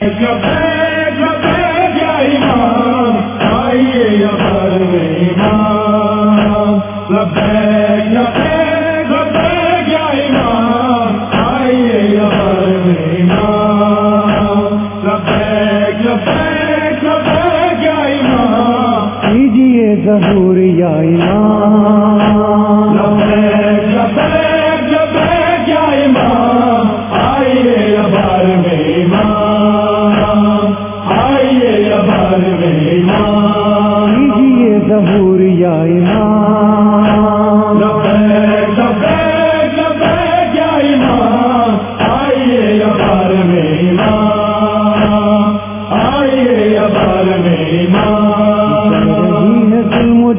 کیجیے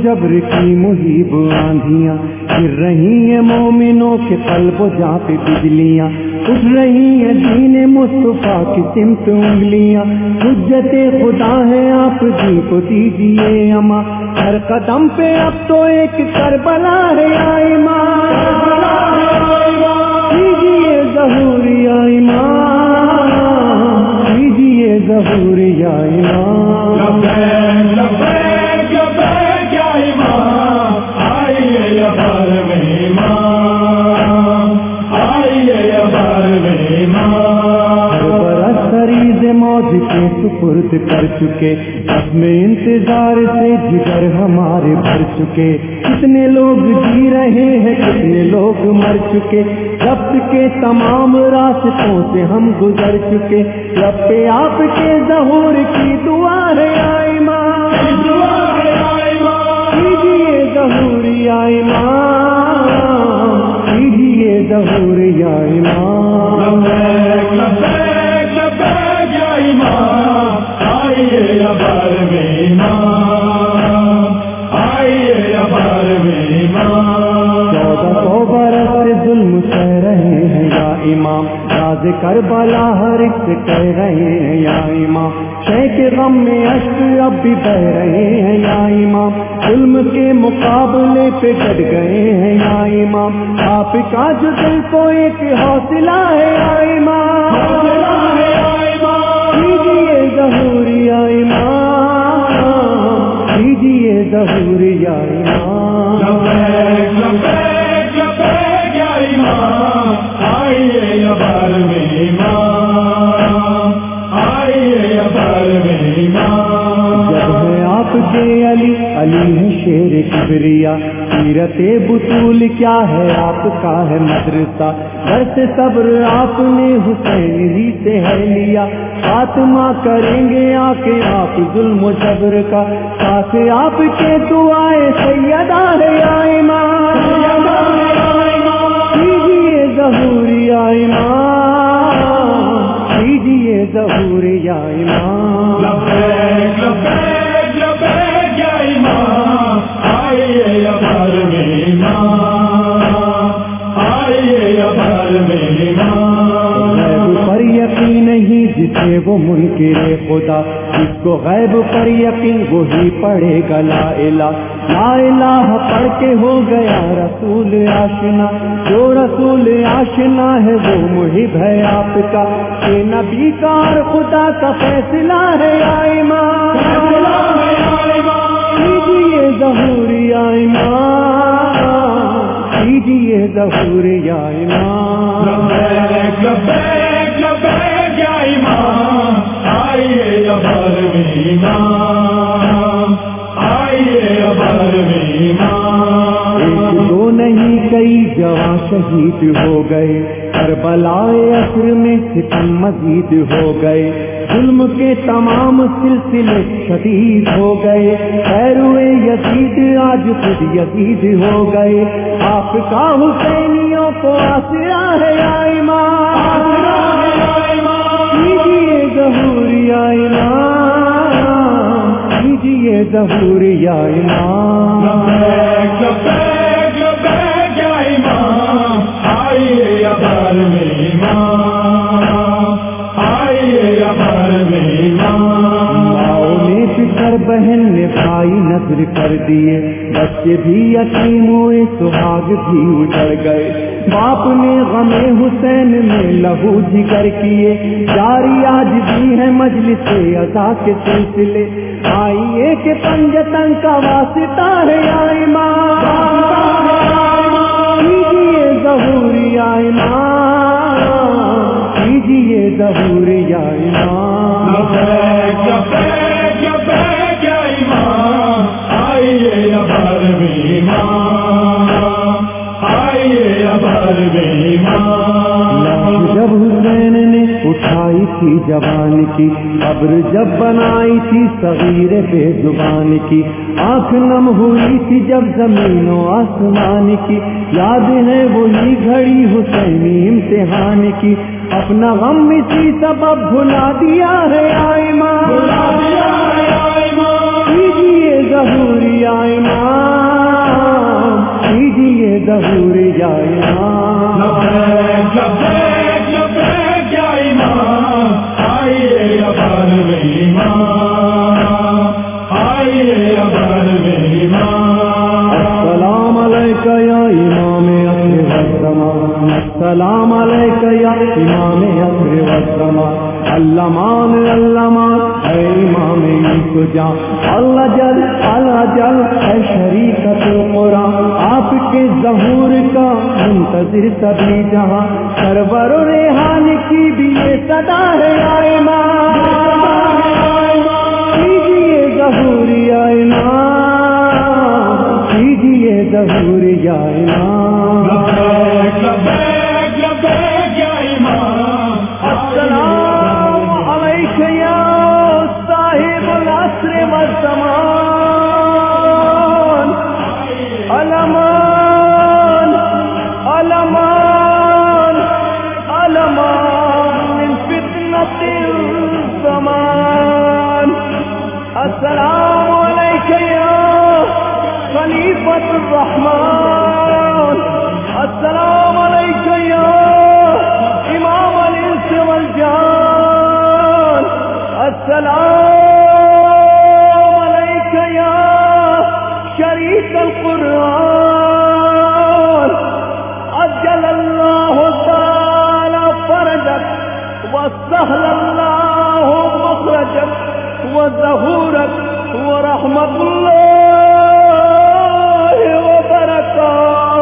جبر کی محیب آندیاں گر رہی ہیں مومنوں کے قلب و جا پہ بجلیاں۔ اٹھ رہی ہیں دین مصطفیٰ کی سمت انگلیاں۔ حجت خدا ہے آپ جی کو دیجیے اما۔ ہر قدم پہ اب تو ایک کربلا ہے آئی ماں ظہور یا امام کیجیے ظہور یا موج کے سپرد کر چکے، اب میں انتظار سے جگر ہمارے بھر چکے۔ کتنے لوگ جی رہے ہیں، کتنے لوگ مر چکے۔ ربط کے تمام راستوں سے ہم گزر چکے۔ رب پہ آپ کے ظہور کی دعا آئی ماں۔ کیجیے ظہور یا امام کیجیے ظہور یا امام کربلا ہر ایک سے کہہ رہے ہیں یا امام. شہ کے غم میں اشک اب بھی بہ رہے ہیں یا امام. ظلم کے مقابلے پہ ڈٹ گئے ہیں یا امام. آپ کا جو دل کو ایک حوصلہ ہے یا امام. ظہور یا امام. ظہور یا امام جب ہے آپ کے علی علی ہے شیر کبریا۔ سیرت بطول کیا ہے آپ کا ہے مدرسہ؟ گھر سے صبر آپ نے حسین ہی سے ہے لیا۔ آتما کریں گے آ کے آپ ظلم و جبر کا۔ ساتھ آپ کے دعائیں سیدہ ہے ماں خدا جس کو غیب پر یقین وہی پڑھے گا، لا الہ لا الہ پڑھ کے ہو گیا رسول آشنا۔ جو رسول آشنا ہے، وہ محب ہے آپ کا۔ کہ نبی کا اور خدا کا فیصلہ ہے یا امام کیجیے ظہور یا امام کیجیے ظہور دو نہیں کئی جوان شہید ہو گئے کربلا اثر میں ستم مزید ہو گئے۔ ظلم کے تمام سلسلے شدید ہو گئے۔ خیروے یزید آج خود یزید ہو گئے۔ آپ کا حسینیوں کو آسرا ہے امام کیجیے ظہور کیجیے ظہور یا امام۔ ماؤں نے فکر بہن نے بھائی نہ ہجر کر دیے۔ بچے بھی یتیم ہوئے سہاگ بھی اجڑ گئے۔ باپ نے غم حسین میں لہو جگر کیے۔ جاری آج بھی ہے مجلس ادا کے سلسلے۔ آئیے کہ پنجتن کا واسطہ ہے آئی ماں کیجیے ظہوری آئی ماں کیجیے ظہوری آئی ماں یا امام آئیے ابر میں امام آئیے میں امام لاش جب حسین اٹھائی تھی جوان کی قبر جب بنائی تھی صغیر بے زبان کی۔ آنکھ نم ہوئی تھی جب زمین و آسمان کی۔ یاد ہے وہی گھڑی حسینی امتحان کی۔ اپنا غم اسی سبب بھلا دیا ہے آئی ماں کیجیے ظہوری آئی ماں کیجیے ظہوری آئی ماں امام اکر والزمان علمان علمان اے امام کجا اللہ جل اللہ جل، اے شریکت القرآن آپ کے ظہور کا منتظر سبھی جہاں۔ سرور و ریحان کی بھی یہ صدا ہے آئے کیجیے الزمان. السلام عليك يا خليفة الرحمن. السلام عليك يا إمام الإنس والجان. السلام عليك يا شريك القرآن. عجل الله وسهل الله مخرجك وزهورك ورحمة الله وبركاته.